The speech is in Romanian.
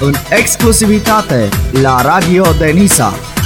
în exclusivitate la Radio Denisa.